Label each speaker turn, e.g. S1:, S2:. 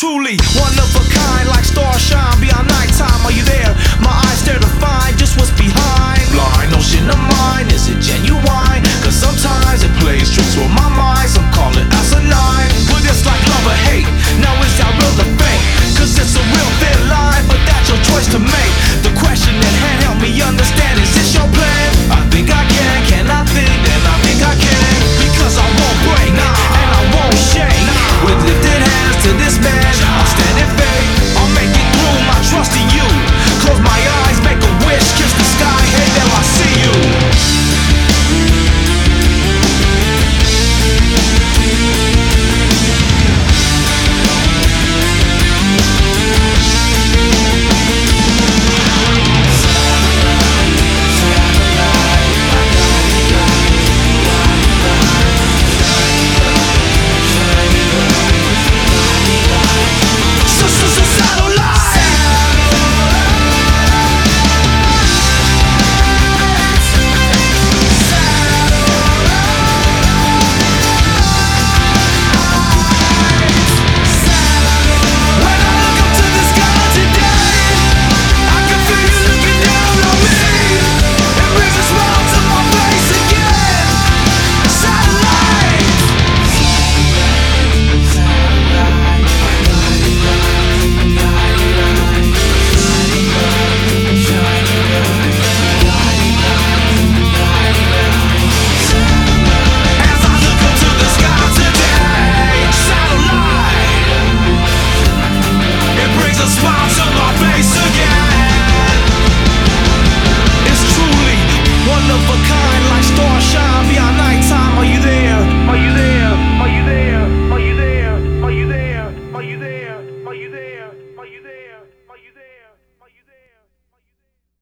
S1: truly one of a kind, like stars shine beyond nighttime. Are you there? My eyes there to find just what's behind.